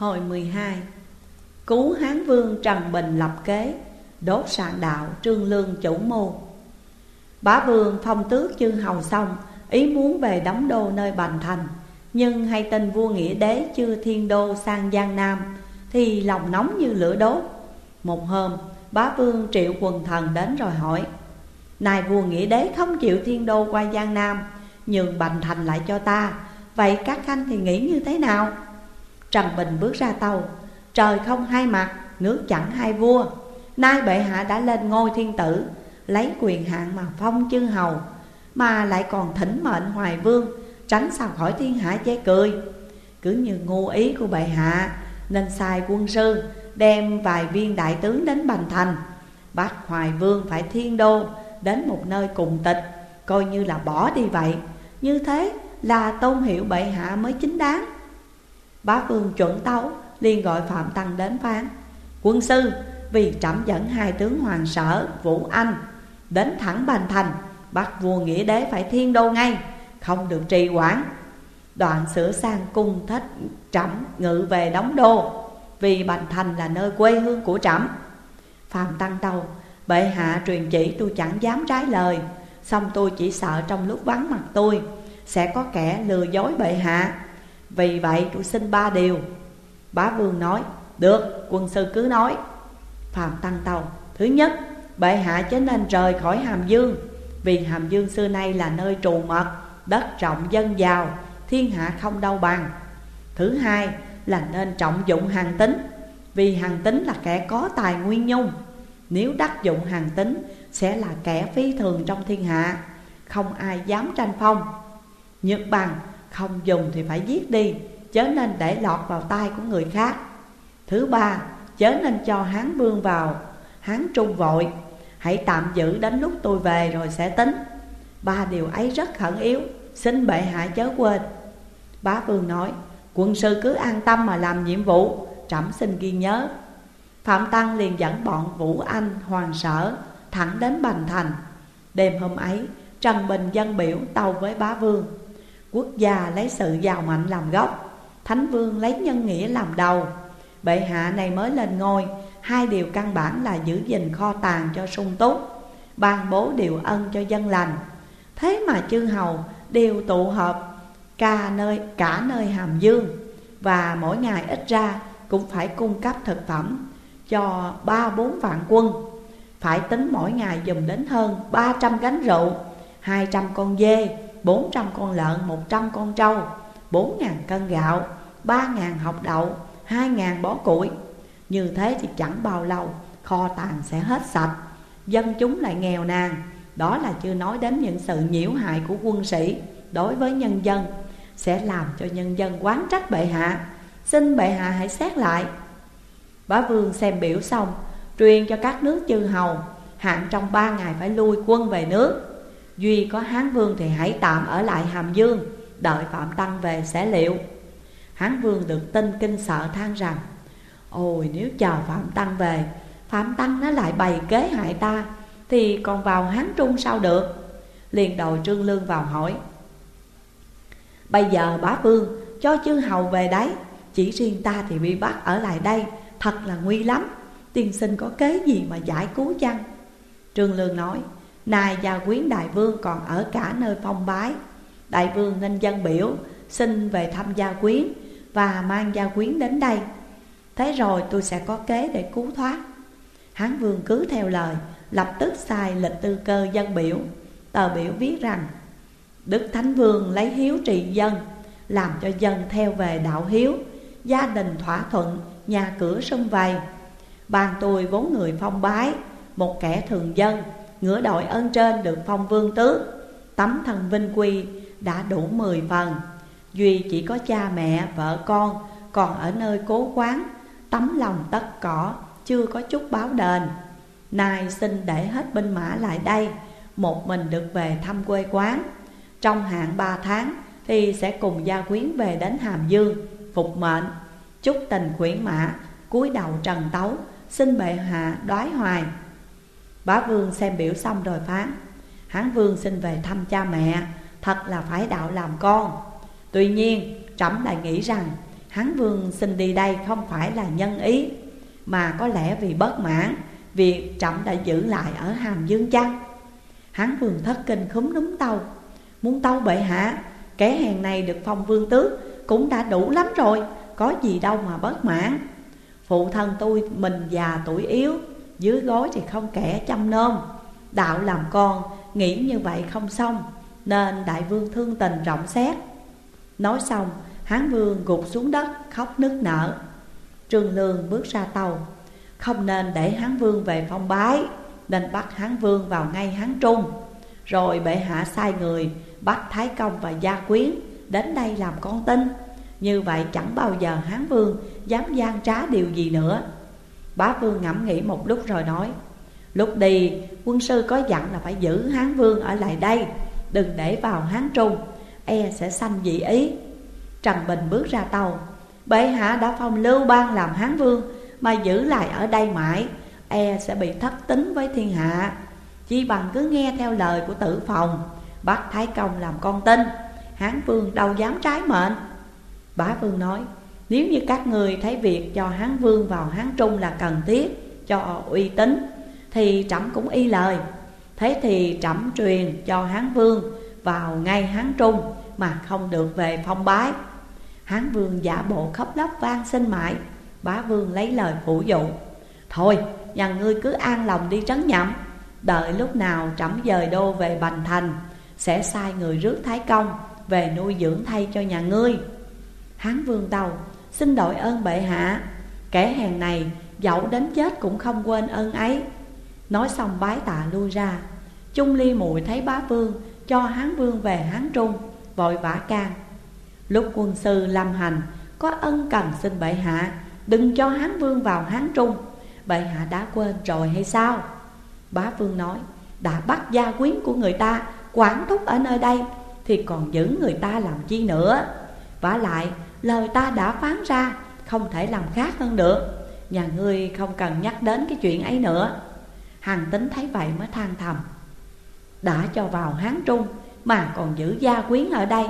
Hồi 12 Cứu Hán Vương Trần Bình lập kế, Đốt sạn đạo trương lương chủ mưu Bá Vương phong tước chư hầu xong, Ý muốn về đóng đô nơi Bành Thành, Nhưng hay tin vua nghĩa đế chưa thiên đô sang Giang Nam, Thì lòng nóng như lửa đốt Một hôm, bá vương triệu quần thần đến rồi hỏi, Này vua nghĩa đế không chịu thiên đô qua Giang Nam, Nhường Bành Thành lại cho ta, Vậy các khanh thì nghĩ như thế nào? Trần Bình bước ra tàu. Trời không hai mặt, nước chẳng hai vua. Nay bệ hạ đã lên ngôi thiên tử Lấy quyền hạn mà phong chư hầu Mà lại còn thỉnh mệnh hoài vương Tránh sao khỏi thiên hạ chê cười. Cứ như ngu ý của bệ hạ Nên sai quân sư Đem vài viên đại tướng đến Bành Thành Bắt hoài vương phải thiên đô Đến một nơi cùng tịch Coi như là bỏ đi vậy. Như thế là tôn hiệu bệ hạ mới chính đáng. Bá vương chuẩn tấu, liền gọi Phạm Tăng đến phán, Quân sư, vì trẫm dẫn hai tướng hoàng sở, Vũ Anh, Đến thẳng Bành Thành, Bắt vua nghĩa đế phải thiên đô ngay, Không được trì quản Đoạn sửa sang cung thách trẫm ngự về đóng đô, Vì Bành Thành là nơi quê hương của trẫm. Phạm Tăng Tâu, Bệ hạ truyền chỉ tôi chẳng dám trái lời Xong tôi chỉ sợ trong lúc vắng mặt tôi Sẽ có kẻ lừa dối bệ hạ. Vì vậy tôi xin ba điều. Bá Vương nói, Được, quân sư cứ nói. Phạm Tăng Tàu, Thứ nhất, bệ hạ chớ nên rời khỏi Hàm Dương, Vì Hàm Dương xưa nay là nơi trù mật, Đất rộng dân giàu, Thiên hạ không đâu bằng. Thứ hai là nên trọng dụng hàng tính Vì hàng tính là kẻ có tài nguyên nhung. Nếu đắc dụng hàng tính Sẽ là kẻ phi thường trong thiên hạ, Không ai dám tranh phong. Nhật bằng không dùng thì phải giết đi Chớ nên để lọt vào tay của người khác. Thứ ba Chớ nên cho Hán Vương vào. Hán Trung vội Hãy tạm giữ đến lúc tôi về rồi sẽ tính. Ba điều ấy rất khẩn yếu Xin bệ hạ chớ quên. Bá Vương nói Quân sư cứ an tâm mà làm nhiệm vụ Trẫm xin ghi nhớ. Phạm Tăng liền dẫn bọn Vũ Anh, Hoàng Sở Thẳng đến Bành Thành. Đêm hôm ấy Trần Bình dân biểu tàu với bá vương. Quốc gia lấy sự giàu mạnh làm gốc Thánh vương lấy nhân nghĩa làm đầu. Bệ hạ này mới lên ngôi Hai điều căn bản là giữ gìn kho tàng cho sung túc Ban bố điều ân cho dân lành. Thế mà chư hầu đều tụ họp cả nơi, cả nơi hàm dương Và mỗi ngày ít ra cũng phải cung cấp thực phẩm Cho ba bốn vạn quân. Phải tính mỗi ngày dùng đến hơn ba trăm gánh rượu hai trăm con dê, bốn trăm con lợn, một trăm con trâu bốn ngàn cân gạo, ba ngàn học đậu hai ngàn bó củi. Như thế thì chẳng bao lâu kho tàng sẽ hết sạch. Dân chúng lại nghèo nàn. Đó là chưa nói đến những sự nhiễu hại của quân sĩ. Đối với nhân dân Sẽ làm cho nhân dân quán trách bệ hạ. Xin bệ hạ hãy xét lại. Bá vương xem biểu xong Truyền cho các nước chư hầu Hạn trong ba ngày phải lui quân về nước. Duy có Hán Vương thì hãy tạm ở lại Hàm Dương, Đợi Phạm Tăng về sẽ liệu. Hán vương được tin kinh sợ than rằng, Ôi, nếu chờ Phạm Tăng về, Phạm Tăng nó lại bày kế hại ta, Thì còn vào Hán Trung sao được? Liền đầu Trương Lương vào hỏi. Bây giờ bá vương cho chư hầu về đấy, Chỉ riêng ta thì bị bắt ở lại đây, Thật là nguy lắm, Tiên sinh có kế gì mà giải cứu chăng? Trương Lương nói. Này gia quyến đại vương còn ở cả nơi phong bái. Đại vương nên dân biểu, Xin về thăm gia quyến và mang gia quyến đến đây. Thế rồi tôi sẽ có kế để cứu thoát. Hán vương cứ theo lời, Lập tức sai lịch tư cơ dân biểu. Tờ biểu viết rằng, Đức Thánh Vương lấy hiếu trị dân, Làm cho dân theo về đạo hiếu, Gia đình thỏa thuận, Nhà cửa sân vầy. Bàn tôi vốn người phong bái, Một kẻ thường dân Ngửa đội ơn trên được phong vương tước Tấm thần vinh quy đã đủ mười phần. Duy chỉ có cha mẹ, vợ con Còn ở nơi cố quán Tấm lòng tất cỏ Chưa có chút báo đền. Nay xin để hết binh mã lại đây Một mình được về thăm quê quán. Trong hạn ba tháng Thì sẽ cùng gia quyến về đến Hàm Dương Phục mệnh. Chúc tình khuyển mã cúi đầu trần tấu Xin bệ hạ đoái hoài. Bá vương xem biểu xong rồi phán, Hán vương xin về thăm cha mẹ, Thật là phải đạo làm con. Tuy nhiên, trẫm lại nghĩ rằng, Hán vương xin đi đây không phải là nhân ý, Mà có lẽ vì bất mãn, Việc trẫm đã giữ lại ở Hàm Dương Trăng Hán vương thất kinh khúm núm tâu, Muốn tâu bệ hạ, Kẻ hèn này được phong vương tước Cũng đã đủ lắm rồi, Có gì đâu mà bất mãn. Phụ thân tôi mình già tuổi yếu dưới gối thì không kẻ chăm nom. Đạo làm con, Nghĩ như vậy không xong, Nên đại vương thương tình rộng xét. Nói xong, Hán vương gục xuống đất, khóc nức nở. Trương Lương bước ra tàu. Không nên để Hán vương về phong bái, Nên bắt Hán vương vào ngay Hán Trung. Rồi bệ hạ sai người, Bắt Thái Công và Gia Quyến Đến đây làm con tin. Như vậy chẳng bao giờ Hán vương Dám gian trá điều gì nữa. Bá vương ngẫm nghĩ một lúc rồi nói, Lúc đi, quân sư có dặn là phải giữ Hán vương ở lại đây, Đừng để vào Hán Trung E sẽ sanh dị ý. Trần Bình bước ra tàu, Bệ hạ đã phong lưu ban làm Hán vương, Mà giữ lại ở đây mãi E sẽ bị thất tính với thiên hạ. Chỉ bằng cứ nghe theo lời của tử phòng, Bắt Thái Công làm con tin, Hán vương đâu dám trái mệnh. Bá vương nói nếu như các người thấy việc cho Hán vương vào Hán Trung là cần thiết, Cho uy tín, Thì trẫm cũng y lời. Thế thì trẫm truyền cho Hán vương vào ngay Hán Trung Mà không được về phong bái. Hán vương giả bộ khóc lóc van xin mại Bá vương lấy lời phủ dụ. Thôi, nhà ngươi cứ an lòng đi trấn nhậm. Đợi lúc nào trẫm dời đô về Bành Thành, Sẽ sai người rước Thái Công Về nuôi dưỡng thay cho nhà ngươi. Hán vương tàu Xin đội ơn bệ hạ. Kẻ hèn này, dẫu đến chết cũng không quên ơn ấy. Nói xong bái tạ lui ra. Trung ly muội thấy bá vương, Cho hán vương về hán trung, Vội vã can. Lúc quân sư lâm hành, Có ân cần xin bệ hạ, Đừng cho hán vương vào hán trung. Bệ hạ đã quên rồi hay sao? Bá vương nói, Đã bắt gia quyến của người ta, Quản thúc ở nơi đây, Thì còn giữ người ta làm chi nữa? Vả lại lời ta đã phán ra, Không thể làm khác hơn được. Nhà ngươi không cần nhắc đến cái chuyện ấy nữa. Hằng tính thấy vậy mới than thầm. Đã cho vào Hán Trung, Mà còn giữ gia quyến ở đây.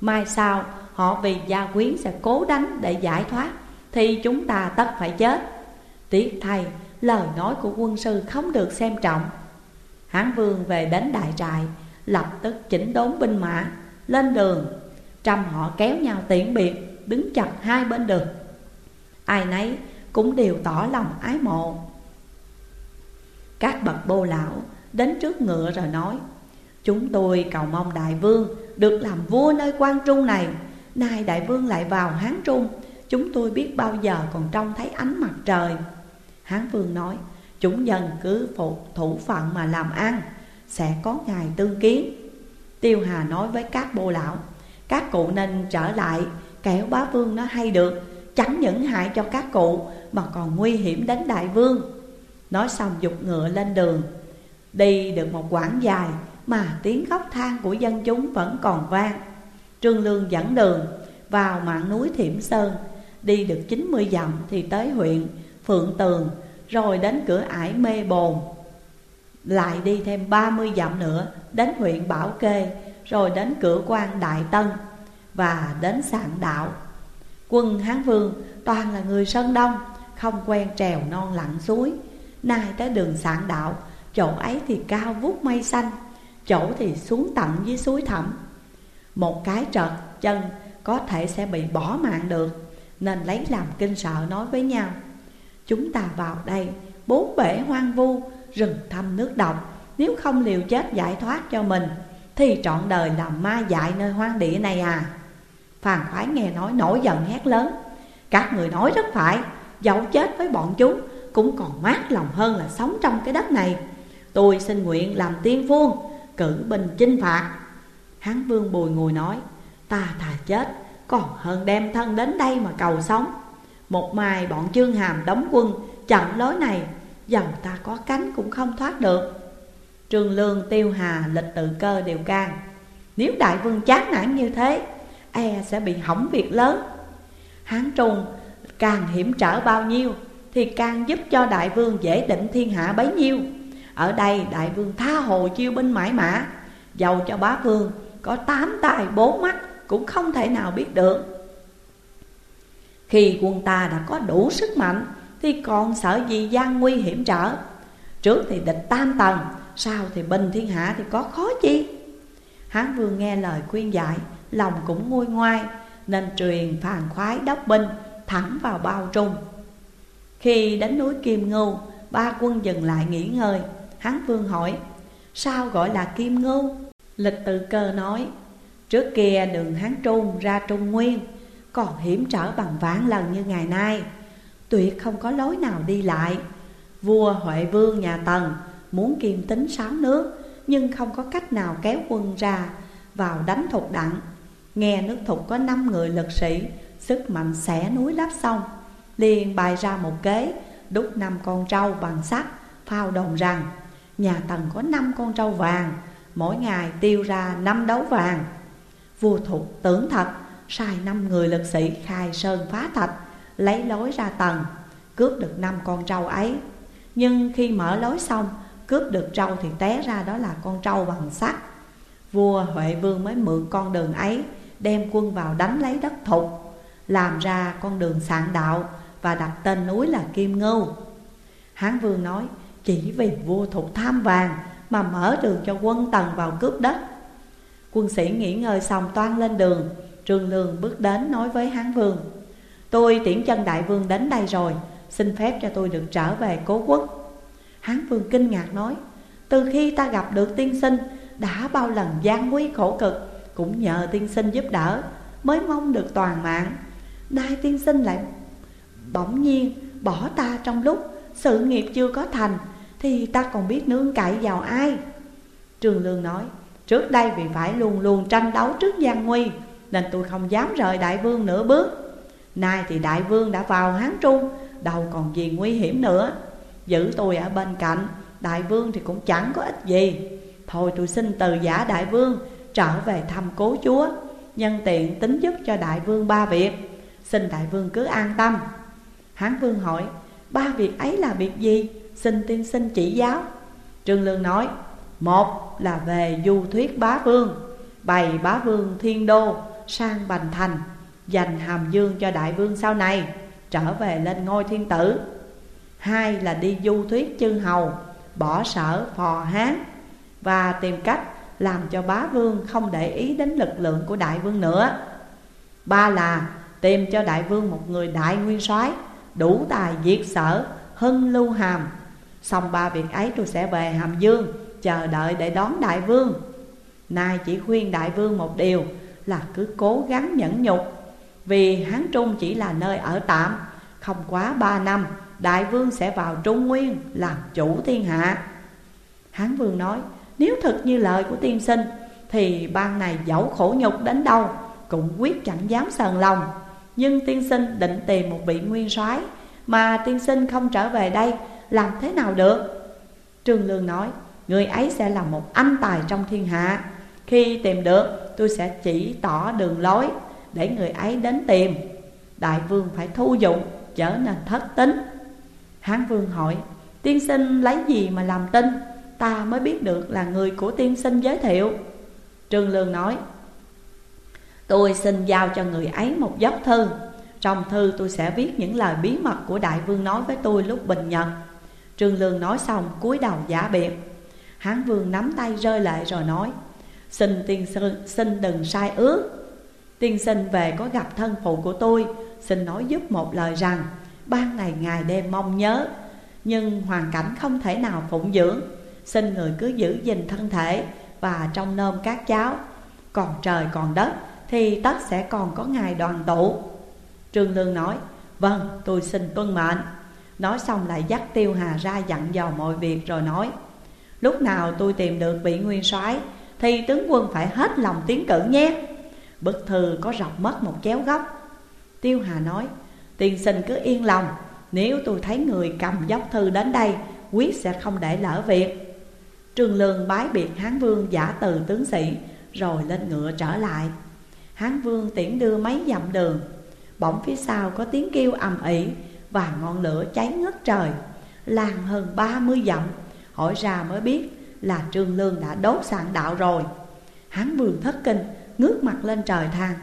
Mai sau, họ vì gia quyến sẽ cố đánh để giải thoát, Thì chúng ta tất phải chết. Tiếc thay, lời nói của quân sư không được xem trọng. Hán vương về đến đại trại, Lập tức chỉnh đốn binh mã, Lên đường, Trăm họ kéo nhau tiễn biệt. Đứng chặt hai bên đường. Ai nấy cũng đều tỏ lòng ái mộ. Các bậc bô lão đến trước ngựa rồi nói, Chúng tôi cầu mong đại vương được làm vua nơi quan trung này. Nay đại vương lại vào Hán Trung, Chúng tôi biết bao giờ còn trông thấy ánh mặt trời. Hán vương nói, Chúng dân cứ phụ thủ phận mà làm ăn, Sẽ có ngày tương kiến. Tiêu Hà nói với các bô lão, Các cụ nên trở lại Kẻo bá vương nó hay được Chẳng những hại cho các cụ Mà còn nguy hiểm đến đại vương. Nói xong dục ngựa lên đường. Đi được một quãng dài Mà tiếng khóc than của dân chúng vẫn còn vang. Trương Lương dẫn đường vào mạng núi Thiểm Sơn, Đi được 90 dặm thì tới huyện Phượng Tường, Rồi đến cửa ải Mê Bồn. Lại đi thêm 30 dặm nữa Đến huyện Bảo Kê, Rồi đến cửa quan Đại Tân. Và đến Sạn Đạo. Quân Hán Vương toàn là người Sơn Đông, Không quen trèo non lặn suối. Nay tới đường Sạn Đạo, Chỗ ấy thì cao vút mây xanh, Chỗ thì xuống tận dưới suối thẳm. Một cái trật chân có thể sẽ bị bỏ mạng được, Nên lấy làm kinh sợ nói với nhau. Chúng ta vào đây bốn bể hoang vu, Rừng thăm nước độc. Nếu không liều chết giải thoát cho mình, Thì trọn đời làm ma dại nơi hoang địa này à. Phàn khoái nghe nói nổi giận hét lớn. Các người nói rất phải, Dẫu chết với bọn chúng, Cũng còn mát lòng hơn là sống trong cái đất này. Tôi xin nguyện làm tiên phương Cử bình chinh phạt. Hán vương bùi ngồi nói, Ta thà chết, còn hơn đem thân đến đây mà cầu sống. Một mai bọn chương hàm đóng quân, chặn lối này, Dòng ta có cánh cũng không thoát được. Trường lương, tiêu hà, lịch tự cơ đều can, Nếu đại vương chán nản như thế E sẽ bị hỏng việc lớn. Hán trung, càng hiểm trở bao nhiêu Thì càng giúp cho đại vương dễ định thiên hạ bấy nhiêu. Ở đây, đại vương tha hồ chiêu binh mãi mã Dầu cho bá vương, có tám tai bốn mắt cũng không thể nào biết được. Khi quân ta đã có đủ sức mạnh Thì còn sợ gì gian nguy hiểm trở? Trước thì địch tam tầng, Sau thì bình thiên hạ thì có khó chi? Hán vương nghe lời khuyên dạy Lòng cũng nguôi ngoai, Nên truyền phàn khoái đốc binh Thẳng vào bao trung. Khi đến núi Kim Ngưu, Ba quân dừng lại nghỉ ngơi. Hán vương hỏi, Sao gọi là Kim Ngưu? Lịch tự cơ nói, Trước kia đường Hán Trung ra Trung Nguyên, Còn hiểm trở bằng vạn lần như ngày nay. Tuyệt không có lối nào đi lại. Vua Huệ Vương nhà Tần muốn kiềm tính sáu nước, Nhưng không có cách nào kéo quân ra vào đánh thục đặng. Nghe nước thục có năm người lực sĩ, Sức mạnh xẻ núi lắp sông. Liền bày ra một kế, Đúc năm con trâu bằng sắt, Phao đồng rằng, Nhà Tần có năm con trâu vàng, Mỗi ngày tiêu ra năm đấu vàng. Vua thục tưởng thật, Sai năm người lực sĩ khai sơn phá thạch, Lấy lối ra tầng Cướp được năm con trâu ấy. Nhưng khi mở lối xong, Cướp được trâu thì té ra đó là con trâu bằng sắt. Vua Huệ Vương mới mượn con đường ấy Đem quân vào đánh lấy đất thục, Làm ra con đường sạn đạo Và đặt tên núi là Kim Ngưu. Hán Vương nói, Chỉ vì vua thục tham vàng Mà mở đường cho quân tần vào cướp đất. Quân sĩ nghỉ ngơi xong toan lên đường Trương Lương bước đến nói với Hán Vương, Tôi tiễn chân đại vương đến đây rồi, Xin phép cho tôi được trở về cố quốc. Hán Vương kinh ngạc nói, Từ khi ta gặp được tiên sinh, Đã bao lần gian nguy khổ cực cũng nhờ tiên sinh giúp đỡ, Mới mong được toàn mạng. Nay tiên sinh lại bỗng nhiên bỏ ta trong lúc Sự nghiệp chưa có thành, Thì ta còn biết nương cậy vào ai? Trường Lương nói, Trước đây vì phải luôn luôn tranh đấu trước gian nguy, Nên tôi không dám rời đại vương nửa bước. Nay thì đại vương đã vào Hán Trung, Đâu còn gì nguy hiểm nữa. Giữ tôi ở bên cạnh, Đại vương thì cũng chẳng có ích gì. Thôi tôi xin từ giả đại vương Trở về thăm cố chúa. Nhân tiện tính giúp cho đại vương ba việc. Xin đại vương cứ an tâm. Hán vương hỏi, Ba việc ấy là việc gì? Xin tiên sinh chỉ giáo. Trương Lương nói, Một là về du thuyết bá vương, Bày bá vương thiên đô sang bành thành, Dành hàm dương cho đại vương sau này, Trở về lên ngôi thiên tử. Hai là đi du thuyết chư hầu, Bỏ sở phò hán Và tìm cách làm cho bá vương không để ý đến lực lượng của đại vương nữa. Ba là tìm cho đại vương một người đại nguyên soái Đủ tài diệt sở, hưng lưu hàm. Xong ba việc ấy tôi sẽ về hàm dương Chờ đợi để đón đại vương. Nay chỉ khuyên đại vương một điều Là cứ cố gắng nhẫn nhục Vì Hán Trung chỉ là nơi ở tạm. Không quá ba năm Đại vương sẽ vào Trung Nguyên làm chủ thiên hạ. Hán vương nói nếu thật như lời của tiên sinh, Thì ban này dẫu khổ nhục đến đâu Cũng quyết chẳng dám sờn lòng. Nhưng tiên sinh định tìm một vị nguyên soái Mà tiên sinh không trở về đây Làm thế nào được? Trương Lương nói, Người ấy sẽ là một anh tài trong thiên hạ. Khi tìm được, tôi sẽ chỉ tỏ đường lối Để người ấy đến tìm. Đại vương phải thu dụng trở nên thất tính. Hán vương hỏi, Tiên sinh lấy gì mà làm tin? Ta mới biết được là người của tiên sinh giới thiệu. Trương Lương nói, Tôi xin giao cho người ấy một dốc thư. Trong thư tôi sẽ viết những lời bí mật của đại vương nói với tôi lúc bình nhật. Trương Lương nói xong, cúi đầu giả biệt. Hán vương nắm tay rơi lại rồi nói, Xin tiên sinh xin đừng sai ước. Tiên sinh về có gặp thân phụ của tôi, Xin nói giúp một lời rằng, Ban ngày ngày đêm mong nhớ, Nhưng hoàn cảnh không thể nào phụng dưỡng. Xin người cứ giữ gìn thân thể Và trong nôm các cháu. Còn trời, còn đất Thì tất sẽ còn có ngày đoàn tụ. Trương Lương nói Vâng tôi xin tuân mệnh. Nói xong lại dắt Tiêu Hà ra dặn dò mọi việc rồi nói, Lúc nào tôi tìm được vị nguyên soái Thì tướng quân phải hết lòng tiến cử nhé. Bức thư có rọc mất một chéo góc. Tiêu Hà nói Tiên sinh cứ yên lòng. Nếu tôi thấy người cầm dốc thư đến đây, Quyết sẽ không để lỡ việc. Trương Lương bái biệt Hán Vương giả từ tướng sĩ, Rồi lên ngựa trở lại. Hán Vương tiễn đưa mấy dặm đường. Bỗng phía sau có tiếng kêu ầm ĩ Và ngọn lửa cháy ngất trời. Lan hơn ba mươi dặm, Hỏi ra mới biết là Trương Lương đã đốt sạn đạo rồi. Hán Vương thất kinh, Ngước mặt lên trời than,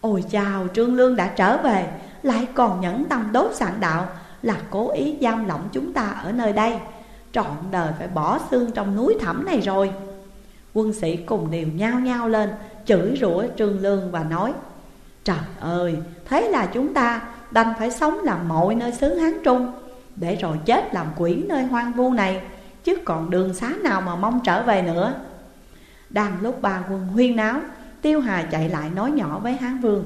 Ôi chào Trương Lương đã trở về, Lại còn nhẫn tâm đốt sạn đạo, Là cố ý giam lỏng chúng ta ở nơi đây. Trọn đời phải bỏ xương trong núi thẳm này rồi. Quân sĩ cùng đều nhao nhao lên Chửi rủa Trương Lương và nói Trời ơi, thế là chúng ta đành phải sống làm mọi nơi xứ Hán Trung Để rồi chết làm quỷ nơi hoang vu này Chứ còn đường xá nào mà mong trở về nữa. Đang lúc ba quân huyên náo Tiêu Hà chạy lại nói nhỏ với Hán Vương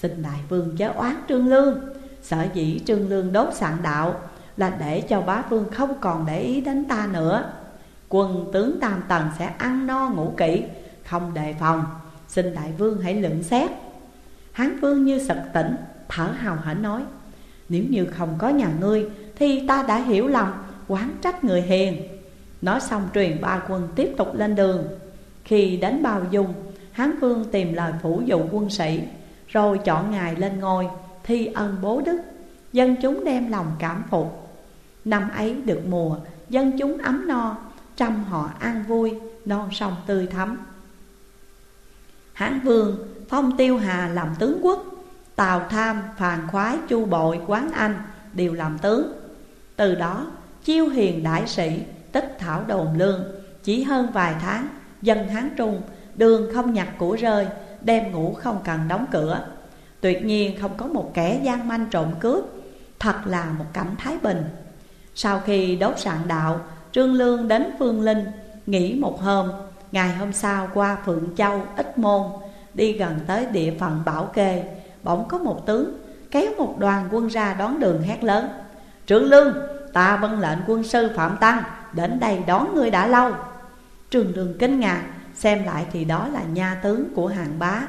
Xin đại vương chớ oán Trương Lương Sở dĩ Trương Lương đốt sạn đạo là để cho bá vương không còn để ý đến ta nữa. Quân tướng Tam Tần sẽ ăn no ngủ kỹ, Không đề phòng. Xin đại vương hãy lượng xét. Hán vương như sực tỉnh, Thở hào hển nói, Nếu như không có nhà ngươi, Thì ta đã hiểu lầm, Quán trách người hiền. Nói xong truyền ba quân tiếp tục lên đường. Khi đến bao dung, Hán vương tìm lời phủ dụ quân sĩ, Rồi chọn ngài lên ngôi, Thi ân bố đức. Dân chúng đem lòng cảm phục. Năm ấy được mùa Dân chúng ấm no Trăm họ an vui Non sông tươi thắm. Hán vương phong tiêu hà làm tướng quốc Tào tham, phàn khoái, chu bội, quán anh Đều làm tướng. Từ đó chiêu hiền đại sĩ Tích thảo đồn lương Chỉ hơn vài tháng Dân Hán Trung Đường không nhặt của rơi Đêm ngủ không cần đóng cửa. Tuyệt nhiên không có một kẻ gian manh trộm cướp Thật là một cảnh thái bình. Sau khi đốt sạn đạo Trương Lương đến Phương Linh Nghỉ một hôm. Ngày hôm sau qua Phượng Châu, Ích Môn Đi gần tới địa phận Bảo Kê. Bỗng có một tướng Kéo một đoàn quân ra đón đường hét lớn. Trương Lương, ta vân lệnh quân sư Phạm Tăng Đến đây đón ngươi đã lâu. Trương Lương kinh ngạc Xem lại thì đó là nha tướng của hàng bá.